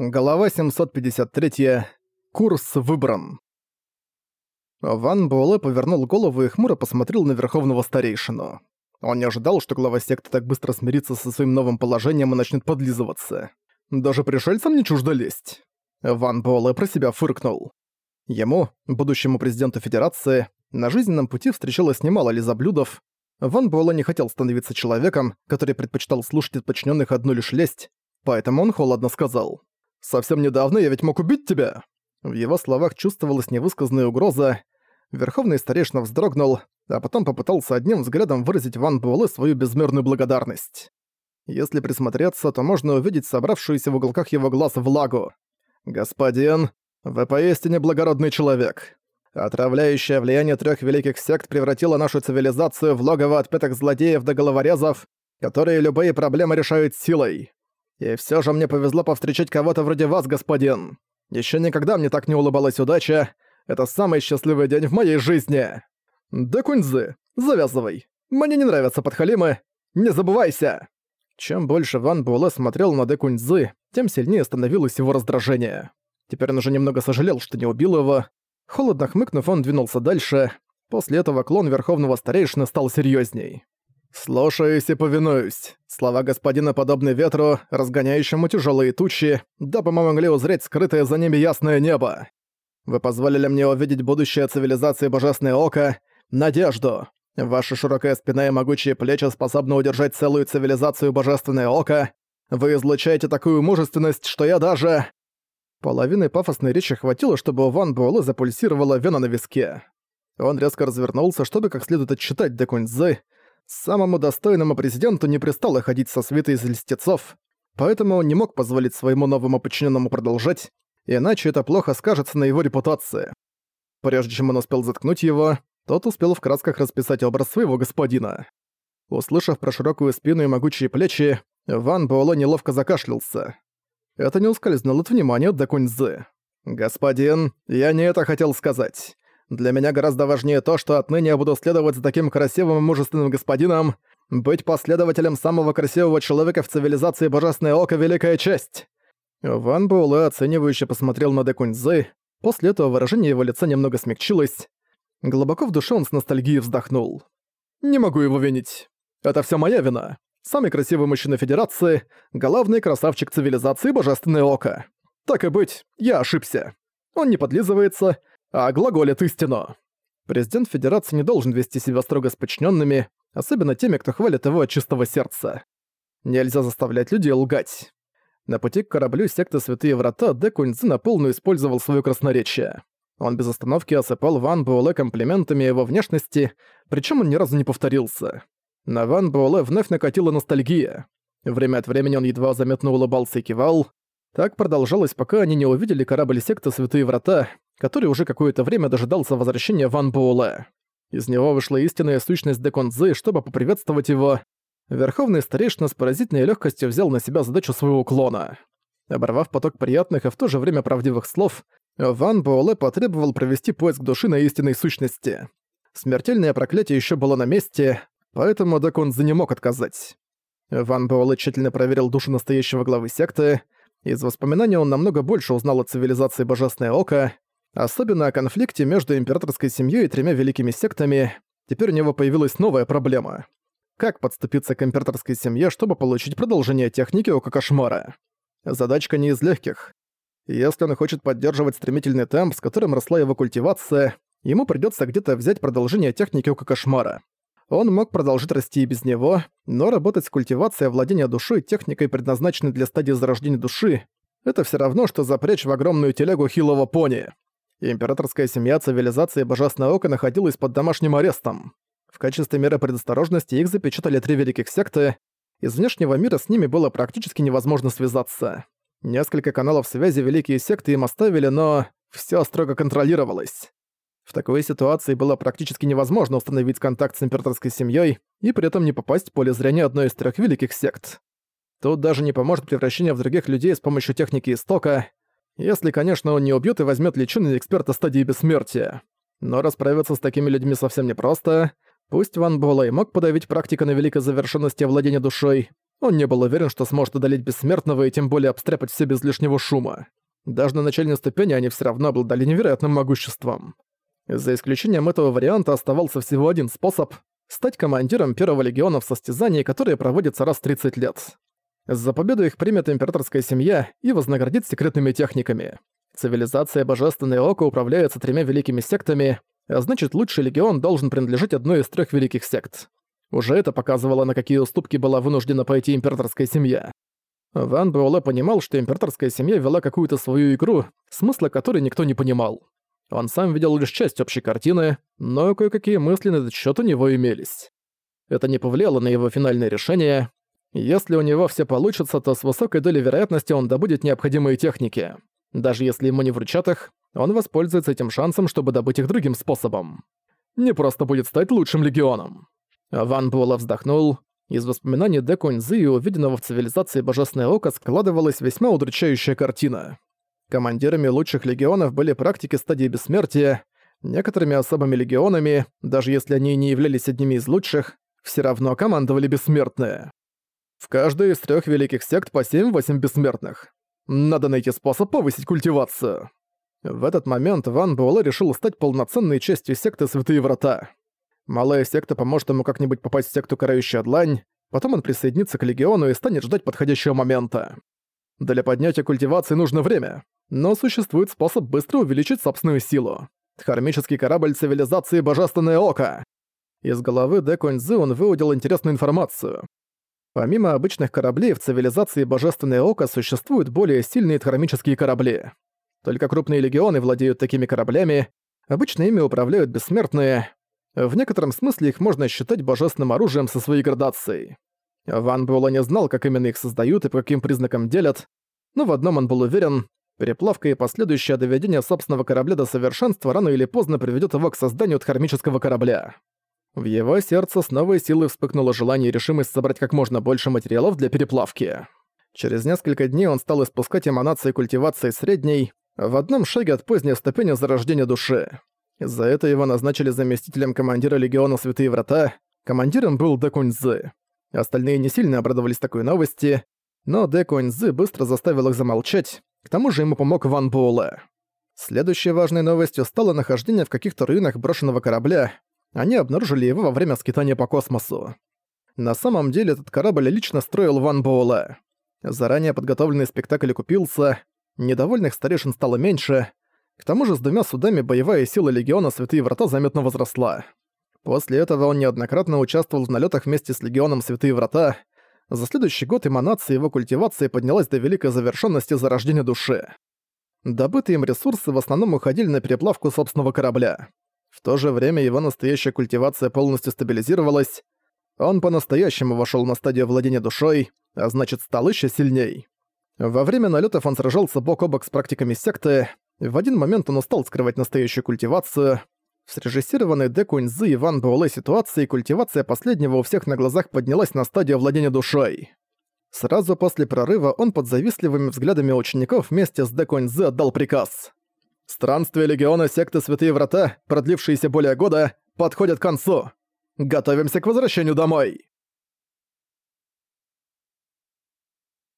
Глава 753. Курс выбран. Ван Буэлэ повернул голову и хмуро посмотрел на Верховного Старейшину. Он не ожидал, что глава секты так быстро смирится со своим новым положением и начнет подлизываться. Даже пришельцам не чуждо лезть. Ван Буэлэ про себя фыркнул. Ему, будущему президенту Федерации, на жизненном пути встречалось немало лизоблюдов. Ван Буэлэ не хотел становиться человеком, который предпочитал слушать от подчиненных одну лишь лесть, поэтому он холодно сказал. «Совсем недавно я ведь мог убить тебя!» В его словах чувствовалась невысказанная угроза. Верховный старейшина вздрогнул, а потом попытался одним взглядом выразить Ван Буэлэ свою безмерную благодарность. Если присмотреться, то можно увидеть собравшуюся в уголках его глаз влагу. «Господин, вы поистине благородный человек. Отравляющее влияние трех великих сект превратило нашу цивилизацию в логово отпетых злодеев до головорезов, которые любые проблемы решают силой. И все же мне повезло повстречать кого-то вроде вас, господин. Еще никогда мне так не улыбалась удача. Это самый счастливый день в моей жизни. Да куньзы, завязывай. Мне не нравятся подхалимы. Не забывайся. Чем больше Ван Буэлэ смотрел на Декуньзы, тем сильнее становилось его раздражение. Теперь он уже немного сожалел, что не убил его. Холодно хмыкнув, он двинулся дальше. После этого клон Верховного Старейшины стал серьезней. «Слушаюсь и повинуюсь. Слова господина подобны ветру, разгоняющему тяжелые тучи, дабы мы могли узреть скрытое за ними ясное небо. Вы позволили мне увидеть будущее цивилизации Божественное Око, надежду. Ваша широкая спина и могучие плечи способны удержать целую цивилизацию Божественное Око. Вы излучаете такую мужественность, что я даже...» Половины пафосной речи хватило, чтобы у Ван Буэлэ запульсировала вена на виске. Он резко развернулся, чтобы как следует отчитать Декуньцзы, Самому достойному президенту не пристало ходить со свитой из льстецов, поэтому он не мог позволить своему новому подчиненному продолжать, иначе это плохо скажется на его репутации. Прежде чем он успел заткнуть его, тот успел в красках расписать образ своего господина. Услышав про широкую спину и могучие плечи, Ван Буэлло неловко закашлялся. Это не ускользнуло от внимания до Куньзы. «Господин, я не это хотел сказать. Для меня гораздо важнее то, что отныне я буду следовать за таким красивым и мужественным господином. Быть последователем самого красивого человека в цивилизации Божественное Око — великая честь!» Ван Буэлэ оценивающе посмотрел на Декуньзы. После этого выражение его лица немного смягчилось. Глубоко в душе он с ностальгией вздохнул. «Не могу его винить. Это все моя вина. Самый красивый мужчина Федерации, главный красавчик цивилизации Божественное Око. Так и быть, я ошибся. Он не подлизывается, а глаголит истину. Президент Федерации не должен вести себя строго с подчиненными, особенно теми, кто хвалит его от чистого сердца. Нельзя заставлять людей лгать. На пути к кораблю секты Святые Врата Дэ Куньцзы на полную использовал свое красноречие. Он без остановки осыпал Ван Буэлэ комплиментами его внешности, причем он ни разу не повторился. На Ван Буэлэ вновь накатила ностальгия. Время от времени он едва заметно улыбался и кивал. Так продолжалось, пока они не увидели корабль секты Святые Врата, который уже какое-то время дожидался возвращения Ван Буэлэ. Из него вышла истинная сущность Деконзы, чтобы поприветствовать его. Верховный старейшина с поразительной легкостью взял на себя задачу своего клона. Оборвав поток приятных и в то же время правдивых слов, Ван Буэлэ потребовал провести поиск души на истинной сущности. Смертельное проклятие еще было на месте, поэтому Деконзы не мог отказать. Ван Буэлэ тщательно проверил душу настоящего главы секты. Из воспоминаний он намного больше узнал о цивилизации Божественное Око, Особенно о конфликте между императорской семьей и тремя великими сектами, теперь у него появилась новая проблема. Как подступиться к императорской семье, чтобы получить продолжение техники Ока Кошмара? Задачка не из легких. Если он хочет поддерживать стремительный темп, с которым росла его культивация, ему придется где-то взять продолжение техники Ока Кошмара. Он мог продолжить расти и без него, но работать с культивацией владения душой техникой, предназначенной для стадии зарождения души, это все равно, что запрячь в огромную телегу хилого пони. Императорская семья цивилизации Божественное Око находилась под домашним арестом. В качестве меры предосторожности их запечатали три великих секты. Из внешнего мира с ними было практически невозможно связаться. Несколько каналов связи великие секты им оставили, но все строго контролировалось. В такой ситуации было практически невозможно установить контакт с императорской семьей и при этом не попасть в поле зрения одной из трех великих сект. Тут даже не поможет превращение в других людей с помощью техники истока. Если, конечно, он не убьет и возьмет личину эксперта стадии бессмертия. Но расправиться с такими людьми совсем непросто. Пусть Ван Буэлэ мог подавить практика на великой завершенности владения душой, Он не был уверен, что сможет одолеть бессмертного и тем более обстряпать все без лишнего шума. Даже на начальной ступени они все равно обладали невероятным могуществом. За исключением этого варианта оставался всего один способ — стать командиром первого легиона в состязании, которое проводится раз в 30 лет. За победу их примет императорская семья и вознаградит секретными техниками. Цивилизация Божественное Око управляется тремя великими сектами, а значит лучший легион должен принадлежать одной из трех великих сект. Уже это показывало, на какие уступки была вынуждена пойти императорская семья. Ван Буэлэ понимал, что императорская семья вела какую-то свою игру, смысла которой никто не понимал. Он сам видел лишь часть общей картины, но кое-какие мысли на этот счет у него имелись. Это не повлияло на его финальное решение. Если у него все получится, то с высокой долей вероятности он добудет необходимые техники. Даже если ему не вручат их, он воспользуется этим шансом, чтобы добыть их другим способом. Не просто будет стать лучшим легионом. Ван Буэлэ вздохнул. Из воспоминаний Дэ Куньзы и увиденного в цивилизации Божественное Око складывалась весьма удручающая картина. Командирами лучших легионов были практики стадии бессмертия, некоторыми особыми легионами, даже если они не являлись одними из лучших, все равно командовали бессмертные. В каждой из трех великих сект по 7-8 бессмертных. Надо найти способ повысить культивацию. В этот момент Ван Буэлэ решил стать полноценной частью секты Святые Врата. Малая секта поможет ему как-нибудь попасть в секту Карающая Длань, потом он присоединится к Легиону и станет ждать подходящего момента. Для поднятия культивации нужно время, но существует способ быстро увеличить собственную силу. Хармический корабль цивилизации Божественное Око. Из головы Дэ Куньцзы он выудил интересную информацию. Помимо обычных кораблей, в цивилизации Божественное Око существуют более сильные хромические корабли. Только крупные легионы владеют такими кораблями, обычно ими управляют бессмертные, в некотором смысле их можно считать божественным оружием со своей градацией. Ван Буэлло не знал, как именно их создают и по каким признакам делят, но в одном он был уверен, переплавка и последующее доведение собственного корабля до совершенства рано или поздно приведет его к созданию хармического корабля. В его сердце с новой силой вспыхнуло желание и решимость собрать как можно больше материалов для переплавки. Через несколько дней он стал испускать эманации культивации средней, в одном шаге от поздней ступени зарождения души. За это его назначили заместителем командира Легиона Святые Врата, командиром был Дэ Куньцзы. Остальные не сильно обрадовались такой новости, но Дэ Куньцзы быстро заставил их замолчать, к тому же ему помог Ван Буэлэ. Следующей важной новостью стало нахождение в каких-то руинах брошенного корабля. Они обнаружили его во время скитания по космосу. На самом деле этот корабль лично строил Ван Буэлэ. Заранее подготовленный спектакль купился, недовольных старейшин стало меньше, к тому же с двумя судами боевая сила Легиона Святые Врата заметно возросла. После этого он неоднократно участвовал в налетах вместе с Легионом Святые Врата. За следующий год эманация его культивации поднялась до великой завершенности зарождения души. Добытые им ресурсы в основном уходили на переплавку собственного корабля. В то же время его настоящая культивация полностью стабилизировалась. Он по-настоящему вошел на стадию владения душой, а значит стал еще сильней. Во время налетов он сражался бок о бок с практиками секты, в один момент он устал скрывать настоящую культивацию. В срежиссированной Дэ Куньцзы и Ван Буэлэ ситуации культивация последнего у всех на глазах поднялась на стадию владения душой. Сразу после прорыва он под завистливыми взглядами учеников вместе с Дэ Куньцзы отдал приказ. «Странствие Легиона секты Святые Врата, продлившиеся более года, подходят к концу. Готовимся к возвращению домой!»